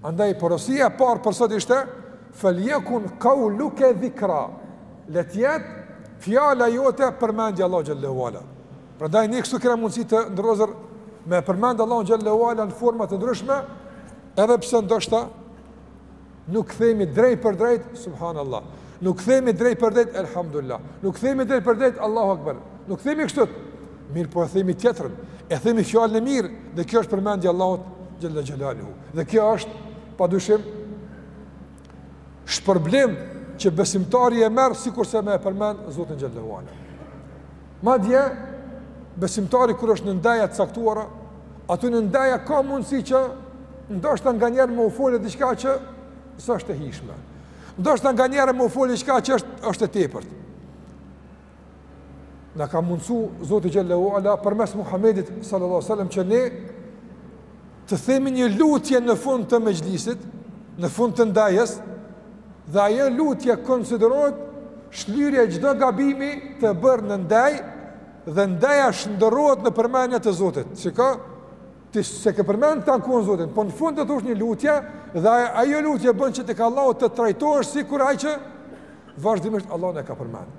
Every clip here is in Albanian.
Andaj porosia e parë për sot ishte falyakun qawluka dhikra. Le të jetë fjala jote përmendja Allahu xhallahu ala. Prandaj ne këtu kemi mundësi të nderuar vëllezër me përmend Allahu xhallahu ala në forma të ndryshme, edhe pse ndoshta Nuk themi drejt për drejt subhanallah. Nuk themi drejt për drejt elhamdullah. Nuk themi drejt për drejt Allahu akbar. Nuk themi kështu. Mirëpo e themi tjetrën. E themi fjalën e mirë dhe kjo është përmendja e Allahut xhalla xhalaluhu. Dhe kjo është pa dyshim shpërblim që besimtari e merr sikurse me e përmend Zotin xhallahu ala. Madje, besimtari kur është në ndeja të caktuara, aty në ndeja ka mundësi që ndoshta nganjëherë me u folë diçka që s'është e hijshme. Ndoshta nganjëherë me u folë diçka që është, është e tepërt. Na ka mundësu Zoti xhallahu ala përmes Muhammedit sallallahu sallam që ne të themi një lutje në fund të mexhlisit, në fund të ndejës, dhe ajo lutje konsiderohet shlyrje çdo gabimi të bërë në ndejë, dhe ndeja shndërrohet në përmendje të Zotit. Çka? Ti s'e ke përmend tan kohën Zotin, po në fund e thush një lutje, dhe ajo lutje bën që tek Allahu të trajtohesh sikur ai që, vazhdimisht Allahun e ka përmend.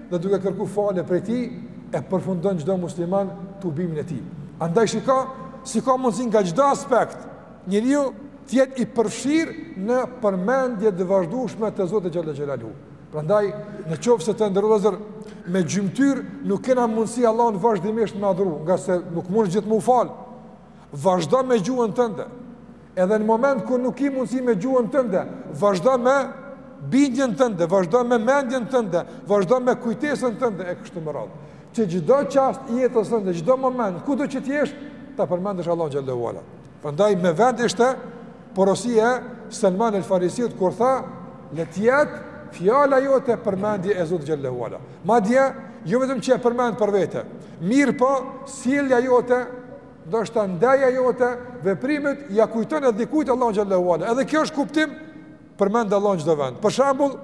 dhe duke kërku falje prej tij, e përfundon gjdo musliman tubimin e tij. Andaj shika, si ka mundësi nga çdo aspekt, njeriu të jetë i përfshirë në përmendje të vazhdueshme të Zotit xhalla xhalaluhu. Prandaj, në qoftë se të nderuar vëllezër, me gjymtyrë nuk kena mundësi Allahun vazhdimisht me adhuru, ngase nuk mund gjithë me u falë, vazhdo me gjuhën tënde, Edhe në moment kur nuk ki mundësi me gjuhën tënde, vazhdo me bindjen tënde, vazhdo me mendjen tënde, vazhdo me kujtesën tënde e kështu me radhë. Që çdo çast i jetës tënde, çdo moment kudo që të jesh, ta përmendësh Allahun xhallahu ala. Prandaj me vend ishte porosia e Salman el-Farisit kur tha, le të jetë fjala jote përmendje e Zotit xhallahu ala. Madje jo vetëm që e përmend për vete, mirëpo sjellja jote Ndoshta ndeja jote, veprimet ia kujton edhe dikujt Allahu xhallahu ala. Edhe kjo është kuptim përmend Allahun çdo vend. Për shembull,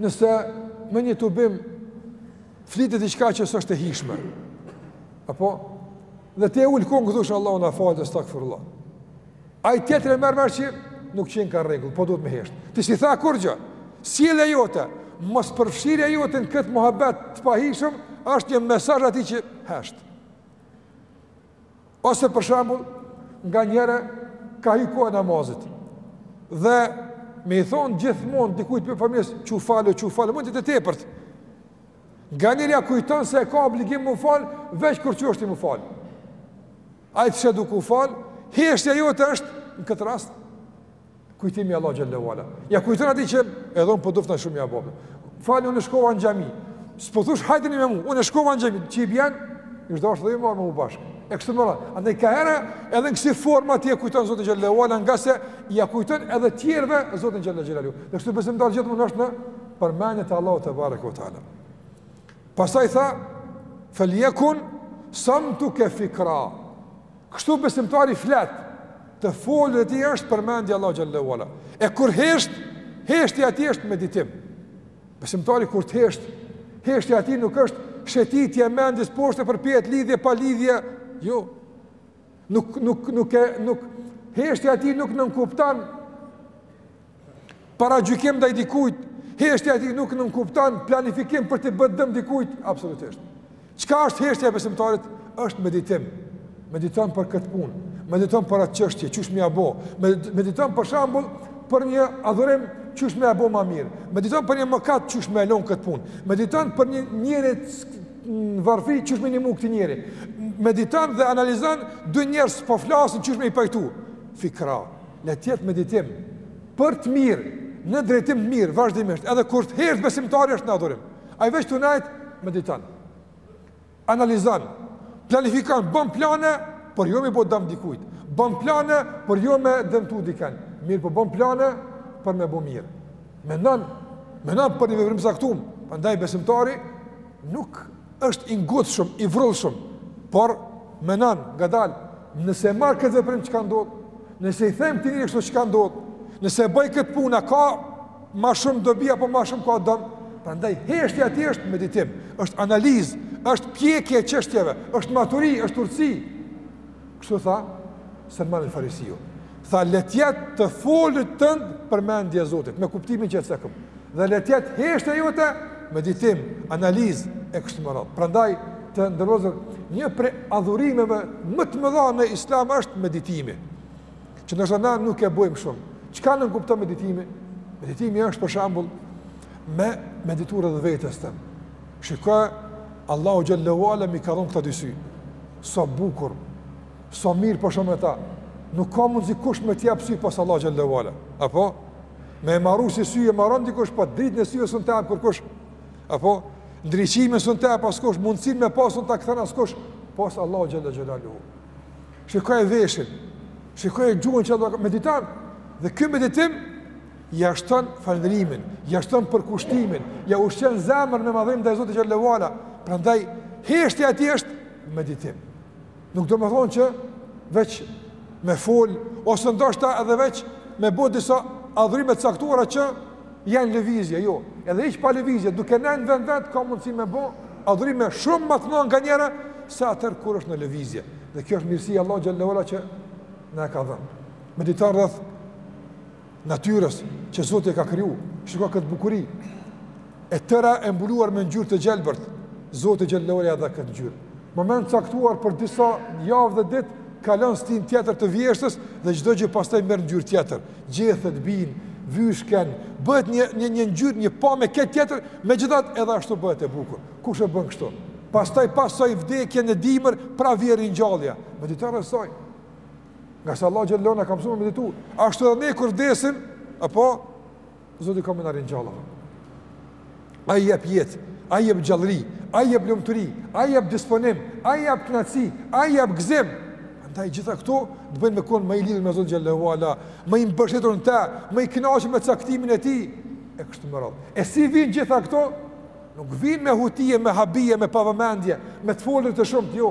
nëse me një tubim flitet diçka që s'është e hijshme. Apo dhe ti je ul këngjush Allahu na fal astaghfirullah. Ai tjetri e merr vesh që nuk qenka rregull, po duhet me hesht. Ti s'i the kurrgjo. Sjellja jote, mospërfshirja jote në këtë muhabet të pahijshëm, është një mesazh atij që hesht. Ose për shembull, nganjëherë ka hi koha e namazit. Dhe me i thon gjithmonë dikujt n'familje, "Çu falu, çu falu, mund t'jetë e tepërt." Nganjëherë kujton se e ka obligim m'u falë, veç kur çohesh ti m'u falë. Ai të sheh duke u falë, heshtja jote është në këtë rast, kujtim i Allahut xhel-le ve ala. Ia kujton atij që edhe unë po duhet punën si me e bo. M'u falë, unë shkova në xhami, s'po thush po hajdeni me mu, unë shkova në xhami, që i bjen, ishte dashtë edhe ti me ardhë me mu bashkë. E kështu me radhë, atëherë nganjëherë edhe në kësi forma ti e kujton Zotin xhel-le ve ala, ngase ia kujton edhe tjerve Zotin xhel-le ve ala. Dhe kështu besimtari gjithmonë është në përmendje t'Allahut tebareke te Pastaj tha, Feljekun samtuke fikra. Kështu besimtari flet, të folurit e tij është përmendja e Allahut xhel-le ve ala. E kur hesht, heshtja e tij është meditim. Besimtari kur të hesht, heshtja e tij nuk është shëtitje e mendjes poshtë e përpjetë, lidhje, pa lidhje. Jo, nuk, nuk, nuk, nuk, nuk, heshtja e tij nuk nënkupton Paragjykim ndaj dikujt, heshtja e tij nuk nënkupton planifikim për t'i bë dëm dikujt, absolutisht. Çka është heshtja e besimtarit? Është meditim. Mediton për këtë punë, mediton për atë çështje, qysh me ia bo, mediton për shembull për një adhurim qysh me e bo ma mirë. Mediton për një mëkat qysh me e lon këtë punë. Mediton për një njeri në varfëri qysh me i nimu këtij njeri. Mediton dhe analizon dy njerëz s'po flasin qysh me i pajtu. Fikra. Le të jetë meditim për të mirë, në drejtim të mirë vazhdimisht, edhe kur të hesht besimtari është në adhurim. Ai veç tuj nejt mediton. Analizon, planifikon, bën plane, por jo me i bo dëm dikujt. Bën plane, por jo me dëmtu dikën. Mirëpo bën plane për me bë mirë. Mendon, mendon për një veprim t'caktum. Prandaj besimtari nuk është i ngutshëm, i vrullshëm, por menon ngadalë, nëse e marr këtë veprim çka ndodh? Nëse i them këtij njeri kështu çka ndodh? Nëse e bëj këtë punë ka më shumë dobi apo më shumë ka dëm? Prandaj heshtja e tij është meditim, është analizë, është pjekje e çështjeve, është maturi, është urtësi. Kështu tha Selman el Farisiu. Tha le të jetë të folurit tënd përmendje e Zotit, me kuptimin që e cekëm. Dhe le të jetë heshtja jote meditim, analizë e kështu me radhë. Prandaj të nderuar një prej adhurimeve më të mëdha në Islam është meditimi. Që ndoshta na nuk e bëjmë shumë. Çka nënkupton meditimi? Meditimi është për shembull me meditu rreth vetes tonë. Shiko, Allahu xhallahu ala mi ka dhënë këta dy sy. Sa bukur, sa mirë po shoh me ta. Nuk ka mundsi kush me t'jap sy pos Allahu xhallahu ala. Apo me e maru si sy e maron dikush po dritën e syve s'un t'jap kurkush. Apo ndriçimin s'un t'jap askush, mundsinë me pa s'un ta kthen askush pos Allahu xhelle xhelaluhu. Shikoje veshin. Shikoje gjuhën që do meditojmë. Dhe ky meditim ia shton falënderimin, ia shton përkushtimin, ia ushqen zemrën me madhrim ndaj Zotit xhallahu ala. Prandaj heshtja e tij është meditim. Nuk domethënë që veç me fol ose ndoshta edhe veç me bë disa adhurime të caktuara që janë lëvizje, jo. Edhe hiç pa lëvizje, duke nenë vet n'vend ka mundësi me bë adhurime shumë më të mëdha nganjëherë se atëherë kur është në lëvizje. Dhe kjo është mirësia e Allahu xhallahu ala që na e ka dhënë. Medito rreth Natyrës që Zoti e ka kriju, shiko këtë bukuri. E tëra e mbuluar me ngjyrë të gjelbërt. Zoti xhallahu ala ia dha këtë ngjyrë. Moment caktuar për disa javë dhe ditë kalon n'stinë tjetër të vjeshtës dhe çdo gjë pastaj merr ngjyrë tjetër. Gjethet bin, vyshken, bëhet një një një ngjyrë, një pamje krejt tjetër, megjithatë edhe ashtu bëhet e bukur. Kush e bën kështu? Pastaj pason vdekja në dimër, pra vjen ringjallja. Medito rreth saj. Ngase Allahu xhallahu ala na ka mësu me meditu. Ashtu edhe ne kur vdesim, apo, Zoti ka me na ringjallë. Ai jep jetë, ai jep gjallëri, ai jep lumturi, ai jep disponim, ai jep knaqsi, ai jep gzim. Prandaj gjitha këto të bëjnë me konë ma i lidhur me Zotin xhallahu ala, ma i mbështetur në të, ma i knaqun me caktimin e tij. E kështu me radhë. E si vijnë gjitha këto? Nuk vijnë me hutije, me habije, me pavëmendje, me të folur të shumtë, jo.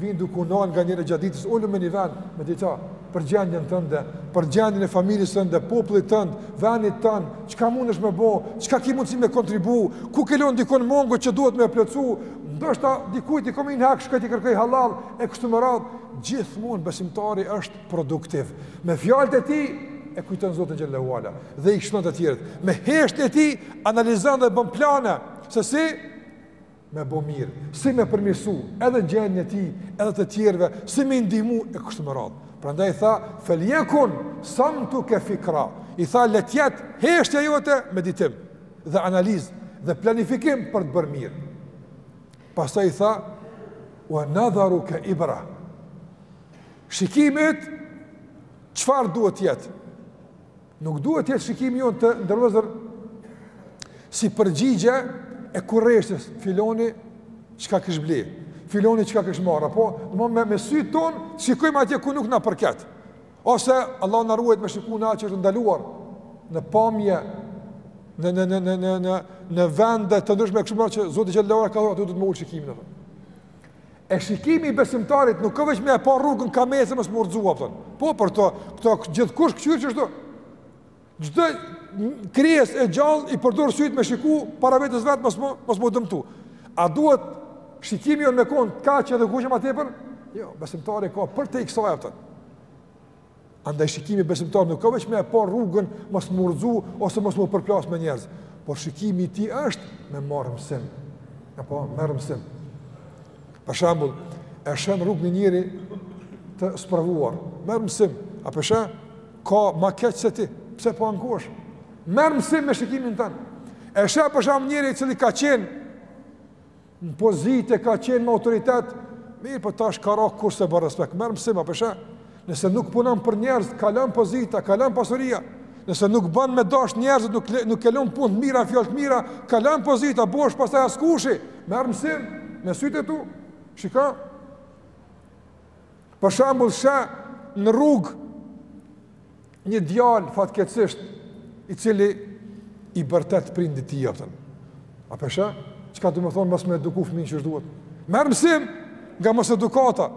Vijnë duke u nalë nganjëherë gjatë ditës, ulu në një vend, medito, për gjendjen tënde, për gjendjen e familjes tënde, popullit tënd, vendit tënd, çka mundesh me bo, çka ki mundësi me kontribu, ku ke lënë dikun mangut që duhet me plotsu, ndoshta dikujt i ke mbet në hak, shko t'i kërkoj halal, e kështu me radhë, gjithmonë besimtari është produktiv. Me fjalët e tij e kujton Zotin xhallahu ala dhe i kshillon të tjerët. Me heshtjen e tij analizon dhe bën plane se si me bo mirë, si me përmirësu edhe gjendjen e tij, edhe të tjerëve, si me i ndihmu e kështu me radhë. Prandaj i tha, feljekun samtuke fikra, i tha le t'jetë heshtja jote, meditim, dhe analizë, dhe planifikim për të bërë mirë. Pastaj i tha, ue nadharuke ibra, shikimi yt, çfarë duhet të jetë, Nuk duhet të jetë shikimi jonë të nderuar vëllezër si përgjigje e kureshtjes, filoni çka kish ble, filoni çka kish marr, apo do me me sytë tonë shikojmë atje ku nuk na përket. Ose Allah na ruajt me shiku atë që është ndaluar në pamje në në në në në në në vende të ndryshme kështu që Zoti xhallahu ka thonë duhet me ulë shikimin atë. E shikimi i besimtarit nuk ka veç me e pa rrugën kah me ecë mos me u rrëzu, a kupton. Po, për këto, këto gjithkush këqyr qashtu. Çdo krijesë e gjallë i përdor sytë me shiku para vetes vetë mos me, mos me u dëmtu. A duhet shikimi jonë me konë kaq edhe kurgja ma tepër? Jo, besimtari ka përtej kësaj, a kupton. Andaj shikimi i besimtarit nuk ka veç me e pa rrugën, mos me u rrëzu, ose mos me u përplas me njerëz, por shikimi i tij është me marrë mësim, e po, merr mësim. Për shembull, e sheh n'rrugë një njeri të sprovuar, merr mësim, a pe sheh, ka ma keq se ti, pse po ankohesh, merr mësim me shikimin tënd, e sheh për shembull njeri i cili ka qenë, Në pozitë e ka qenë me autoritet, mirëpo tash ka ra kush s'e bon respekt, merr mësim, a pe sheh, nëse nuk punon për njerëz, kalon pozita, kalon pasuria, nëse nuk ban me t'dasht njerëzit, nuk, nuk ke lënë punë të mira, fjalë të mira, kalon pozita, bohesh pastaj askushi, merr mësim, me sytë e tu, shika, për shembull sheh në rrugë, Një djalë fatkeqësisht i cili i bërtet prindit të tij, a kupton. A pe sheh, çka do me thonë mos me eduku fëmijën qysh duhet. Merr mësim nga mosedukata.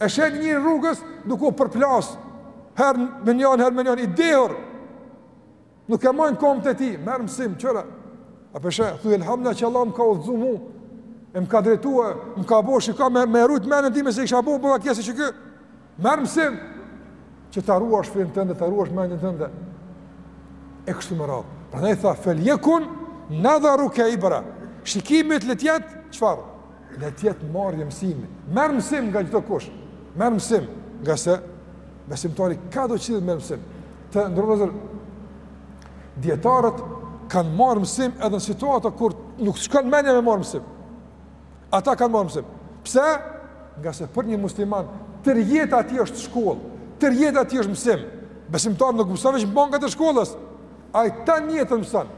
E sheh një rrugës duke u përplas. Herë më një anë, herë më një anë i dehur. Nuk e majnë komët e tij, merr mësim, qëra. A pe sheh, thuj, elhamdulilah që Allah më ka udhëzu mu, e më ka drejtu, më ka bo, shika me, me rujt menën time, se isha bo, bo vaki si që ky, merr mësim, që ta ruash fenë tënde, ta ruash menën tënde, e kështu me radhë. Prandaj tha, feljekun nadharuke ibra, shikimi yt le të jetë, çfarë? Le të jetë marrje mësimi. Merr mësim nga çdokush. Merr mësim, ngase besimtari kado çilë merr mësim. Të nderuar vëllezër, dijetarët kanë marrë mësim edhe në situata kur nuk shkon menja me marrë mësim. Ata kanë marrë mësim. Pse? Ngase për një musliman, tërë jeta e tij është shkollë, tërë jeta e tij është mësim. Besimtari nuk mëson veç në bankat e shkollës, ai tanë jetën mëson.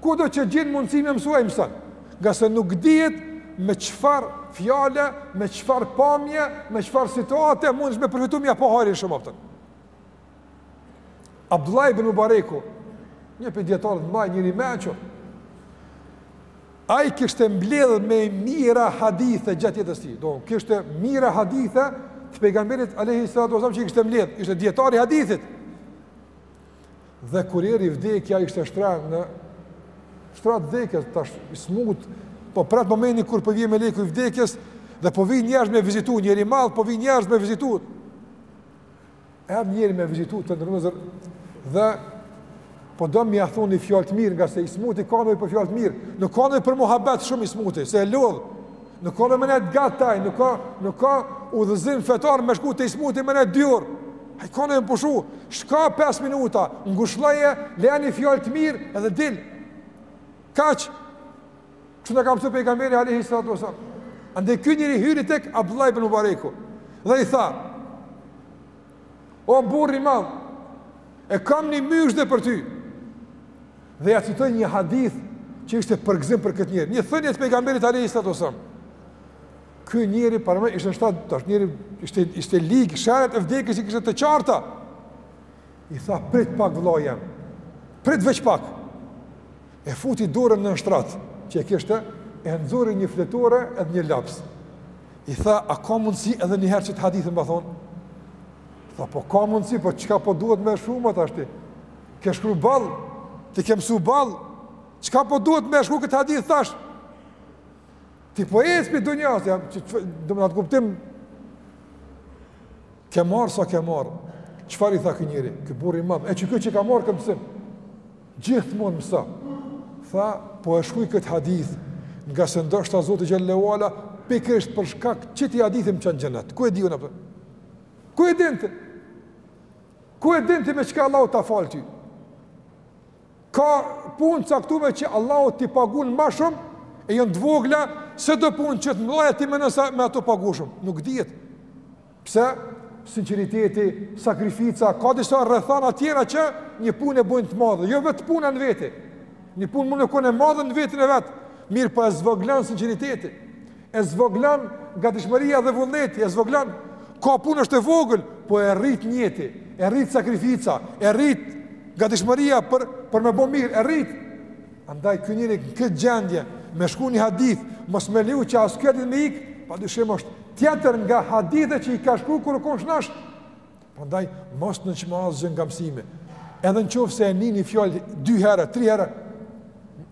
Kudo që gjen mundësi me mësu aj msan. Ngase nuk dihet me çfarë fjale, me çfarë pamje, me çfarë situate mun me përfitu mija prej hajrit shumë aftën. Abdullah ibn Mubareku, një prej dijetarëve t'mdhaj, njeri i meçëm, ai kishte mbledh me mijëra hadithe gjatë jetës tij, do, kishte mijëra hadithe të pejgamberit alejhi salatu ue selam që i kishte mbledh, ishte dijetar i hadithit. Dhe kur erdh vdekja ai ishte shtri në shtrat vdekjes, tash i smut, po pret momentin kur po vjen meleku i vdekjes dhe po vijnë njerëz me vizitu, njeri i madh po vijnë njerëz me vizitu. Erdh njëri me vizitu të ndërmëzër dhe po do me ia thon ni fjalë të mirë, ngase i smuti ka nevojë për fjalë të mirë. Nuk ka nevojë për muhabet shumë i smuti, se e lodh. Nuk ka me nejt gat te aj, nuk ka, nuk ka udhëzim fetar me shku te i smuti me nejt dy orë. Ai ka nevojë me pushu, shko 5 minuta, ngushlloje, leja një fjalë të mirë edhe dil. Kaq, kshtu na ka msu pejgamberi alejhi salatu ue selam. Andaj ky njeri hyri tek Abdullah ibn Mubareku. Dhe i tha, o burr i madh, e kam një myzhde për ty. Dhe ia citoi një hadith që ishte përgëzim për këtë njeri. Një thënie të pejgamberit alejhi salatu ue selam. Ky njeri, para me, ishte në shtrat, tash njeri ishte, ishte lig, shenjat e vdekjes i kishte të qarta. I tha, prit pak vllau jem, prit veç pak. E futi dorën nën shtrat, që e kishte, e nxori një fletore edhe një laps. I tha, a ka mundësi edhe njëherë qët hadith me ma thon? Tha, po ka mundësi, po çka po t'duhet ma shumë tash ty? Ke shkru boll, ti ke mësu boll, çka po t'duhet me shkru këtë hadith tash? Ti po ec pi dunjas, ja, që, që, domethënë në atë kuptim, ke marrë sa ke marrë, çfarë i tha ky njeri, ky burr i madh, e qy ky që e ka marrë këtë mësim, gjithmonë mëso, tha, po e shkruj këtë hadith, ngase ndoshta Zoti Xhel-le ue Ala, pikërisht për shkak t'qëtij hadithi m'çon në xhennet, ku e di unë, ku e din ti, Ku e din ti me çka Allahu ta fal ty? Ka punë t'caktume që Allahu t'i pagun ma shumë e janë të vogla se do punë që t'mëdha ti menon se me ato paguhesh shumë. Nuk dihet. Pse? Sinqeriteti, sakrifica, ka disa rrethana tjera që një punë e bëjn të madhe, jo vetë puna në vete. Një punë mund të kon e madhe në vetën e vet, mirëpo e zvoglan sinqeriteti. E zvoglan gatishmëria dhe vullneti, e zvoglan ka punë është e vogël, po e rrit nijeti, e rrit sakrifica, e rrit gatishmëria për për me bo mirë, e rrit. Andaj ky njeri në këtë gjendje me shkru një hadith, mos me leju që as ky hadith me i ik, padyshim është tjetër nga hadithet që i ka shkru kur u kon shnosh. Prandaj mos nënçmo asgjë nga mësimi. Edhe në qoftë se e nin ni fjalë dy herë, tri herë,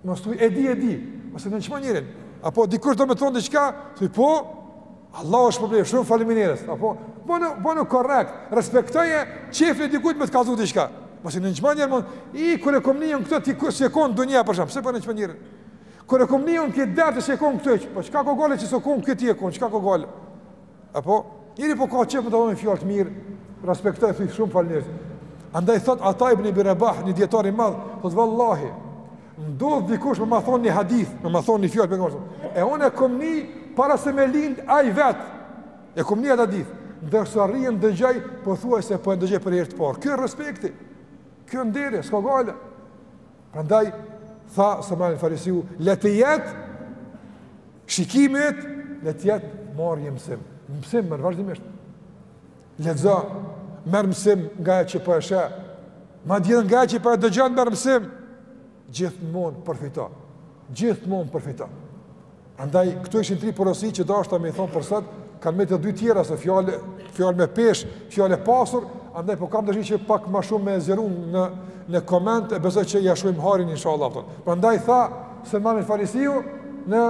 mos thuaj e di, e di, mos e nënçmo njërin. Apo dikush do me të thonë diçka, thuaj po, vallahi s'është problem, shumë faleminderit. Apo bono bono korrekt, respektoje qefin e dikujt me të kallzu diçka. Mos i nënçmo njërin, mos i kur e kom ni unë këto ti kurrë s'je kon n'dynja për shkak, pse po nënçmon njërin? Kur e kom ni unë ti dashë s'je kon këtu, po çka ka gajle që s'je kon këtu e kon, çka ka gole? Apo, njeri po ka qef me t'thon ni fjalë të mirë, respektoje, thuj shumë faleminderit. Andaj thot Ata ibn Ebi Rebah, një dijetar i madh, thot vallahi, ndodh dikush me ma thon një hadith, me ma thon një fjalë Pejgamberit. E unë e kam ni para se me lind ai vet. E kam ni atë hadith, ndërsa rri e dëgjoj, pothuajse po e dëgjoj për herë të parë. Ky respekti. Ky nderi, s'ka gajle. Prandaj tha Selman el-Farisiu, le të jetë shikimi yt, le të jetë marrje mësimi. Mësim merr vazhdimisht. Lexo, merr mësim nga ajo që po e sheh. Madje nga ajo që po e dëgjon merr mësim. Gjithmonë përfito. gjithmonë përfiton. Andaj këto ishin tri porosi që dashta me i thon për sot, kanë metë dy tjera se fjalë fjalë me peshë, fjalë e pasur, andaj po kam dëshirë që pak më shumë me zgjeru në në koment e besoj që ia shohim hajrin inshallah. Prandaj tha Selman Farisiu në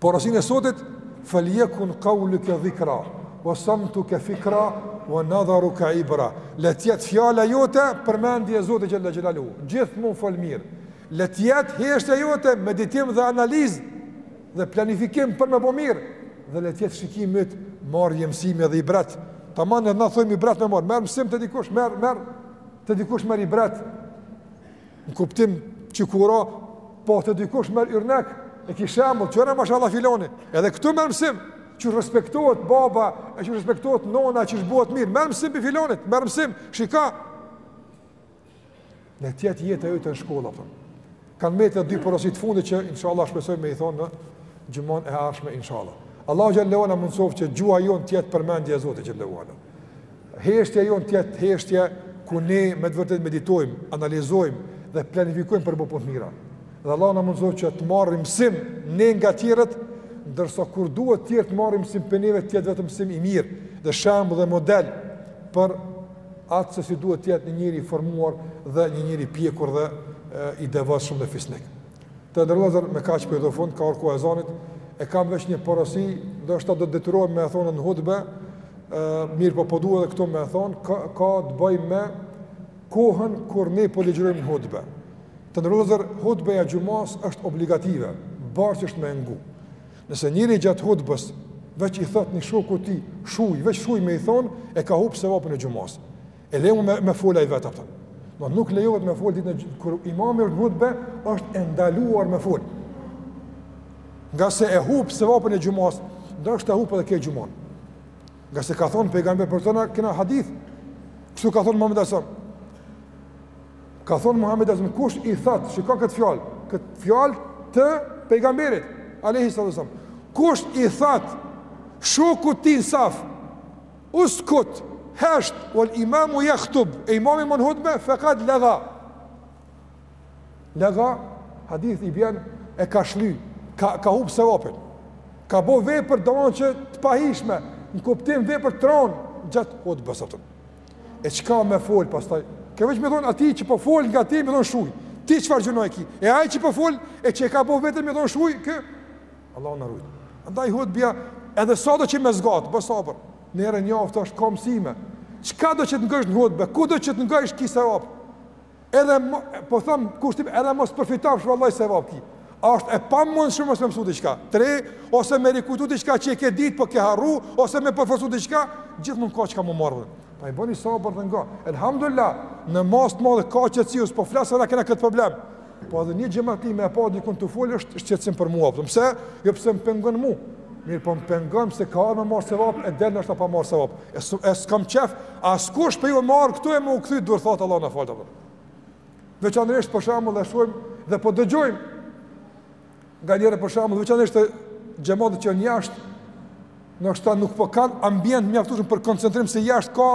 porosinë e sotit, Feljekun kauluke dhikra, ve samtuke fikra, ve nadharuke ibra. Le të jetë fjala jote, përmendje e Zotit xhele xhelaluhu, gjithmonë fol mirë. Le të jetë heshtja jote, meditim dhe analizë, dhe planifikim për me bo mirë, dhe le të jetë shikimi yt, marrje mësimi dhe ibret. Taman edhe na thojmë ibret me marrë, merr mësim te dikush, merr, merr, te dikush merr ibret. Në kuptim që kura, po te dikush merr yrnek, e ki shembull, kqyre mashallah filoni, edhe këtu merr mësim, qysh respektohet baba, e qysh respektohet nona, qysh bohet mirë, merr mësim prej filonit, merr mësim, shiko. Le të jetë jeta jote një shkollë, për. kanë metë dy porositë e fundit që, inshallah, shpresoj me i thonë në xhumon e ardhshme, inshallah. Allahu xhele ve ala mundësoftë që gjuha jonë të jetë përmendje e Zotit xhele ve ala. Heshtja jonë të jetë heshtje ku ne me të vërtetë meditojmë, analizojmë dhe planifikojmë për me bo punë të mira. Dhe Allahu na mundësoftë që të marrim mësim ne nga të tjerët, ndërsa kur duhet të tjerët të marrin mësim prej neve të jetë vetëm mësim i mirë dhe shembull dhe model për atë se si duhet të jetë një njeri i formuar dhe një njeri i pjekur dhe i devotshëm dhe fisnik. Të nderuar vëllezër, me kaq po i do fund, ka ardh koha e ezanit. E kam veç një porosi, ndoshta do të detyrohem me e thonë në hutbe, ë mirëpo po duhet edhe këtu me e thonë, ka ka të bëj me kohën kur ne po ligjërojmë hutbe. Të nderuar vëllezër, hutbeja e xhumas është obligative, borxh është me ngu. Nëse njëri gjatë hutbës veç i thotë një shoku të tij, shuj, veç shuj me i thonë, e ka hup sevapin e xhumas. E le më me fol ai vetë. Do nuk lejohet me fol ditën e kur imami është n'hutbe, është e ndaluar me fol. Ngase e hup sevapin e xhumas, ndoshta e hup edhe krejt xhumanë. Ngase ka thon pejgamber për tona kena hadith. Kështu ka thon Muhammed Asam. Ka thon Muhammed Asam kush i thot si e ka këtë fjalë, këtë fjalë të pejgamberit alayhi sallam. Kush i thot shokut tij n'saf, Uskut, hesht, wal imamu yakhtub, e imami mban hutbe, faqad lagha. Lagha, hadithi i bjen e ka shly, ka ka hup sevapin. Ka bë vepër domethon që të pahishme, në kuptim vepër tron gjatë hutbes atë. E çka me fol pastaj? Ke veç me i thon atij që po fol ngat ti me i thon shuj. Ti çfarë gjynahi ki? E ai që po fol e që ka bë vetëm me i thon shuj, kë Allahu na rujtë. Andaj hutbja edhe sado që me zgat, bë sabër. Nihere n'hutbe ka mësime. Çkado që të ngojsh në hutbe, kudo që të ngojsh ki sevap. Edhe po them kushtim edhe mos përfitosh vallahi sevap ki. E është e pamundshme mos me mësu diçka t're, ose me rikujtu diçka që e ke dit për po ke harru Ose me përforcu diçka Gjithmon ka çka m'u marrë Prandaj bëni sabër dhe ngoni Elhamdulilah Në masë të madhe ka qetësi s'po flas që kena këtë problem Po edhe një xhamatli me pa dikun tu fol është shqetësim për mua. Po pse? Jo pse më pengon mua. Mirë, po më pengon se ka ardh me marr sevap e del ndoshta pa marr sevap. E s'kam qef, askush prej juve me ardh këtu e me u kthy durthat Allahu na faltë po. Veçanërisht për shembull e shohim dhe po dëgjojmë nga njëra për shembull, veçanërisht xhamatët që janë jashtë, ndoshta nuk po kanë ambient mjaftueshëm për koncentrim se jashtë ka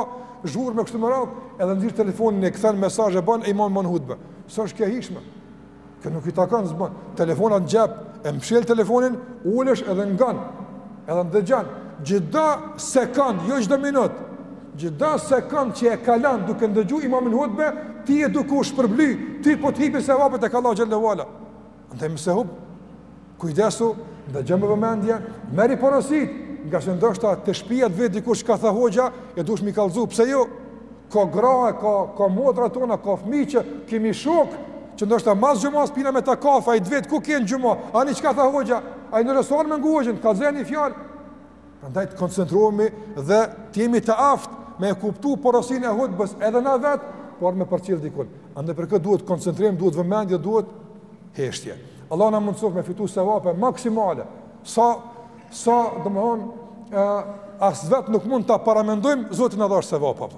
zhurmë e kështu me radhë, edhe nxir telefonin e kthen mesazh e bën e imami mon hutbe. S'është kjo e hijshme. Kjo nuk i takon s'bon. Telefonat në xhep, e mshël telefonin, ulesh edhe ngon. Edhe ndëgjon. Çdo sekond, jo çdo minut. Çdo sekond që e kalon duke ndëgju imamin hutbe, ti je duke u shpërbly, ty po të hipin sevapet tek Allahu xhelle ve ala. Andaj mos e hup, kujdesu, dëgjo me vëmendje, merri porositë, ngaqë ndoshta te shpia të vet dikush çka tha hoxha, e dish me i kallzu, pse jo, ka gra, ka, ka motra tona, ka fmi, e kemi shok, që ndoshta mas xhumas pina me ta kafe, ai të vet ku ke n'xhuma, ani çka tha hoxha, ai ndoshta s'ka ardh me ngu hoxhën, ka zënë një fjalë, Prandaj të koncentrohemi dhe të jemi të aftë me e kuptu porosinë e hutbës edhe na vetë, por me përcjellë dikun. Andaj për këtë duhet koncentrim, duhet vëmendje, duhet heshtje. Allahu na mundësoftë me fitu sevape maksimale, sa, sa domethonë, as vetë nuk mund ta paramendojmë, Zoti na dhashtë sevape.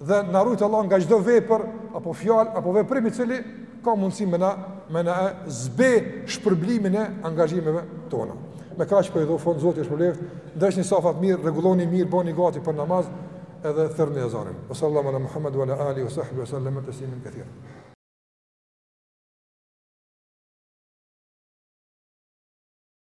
dhe na rujt Allahu nga çdo vepër apo fjalë apo veprim i cili ka mundësi me na me na e zbeh shpërblimin e angazhimeve tona. Me kaq po i dho fund Zoti është përleft, ndreqni safat mirë, rregulloni i mirë, bani gati për namaz edhe thërrni ezanin. Sallallahu ala Muhammed wa ala alihi wa sahbihi wa sallam tasliman kathira.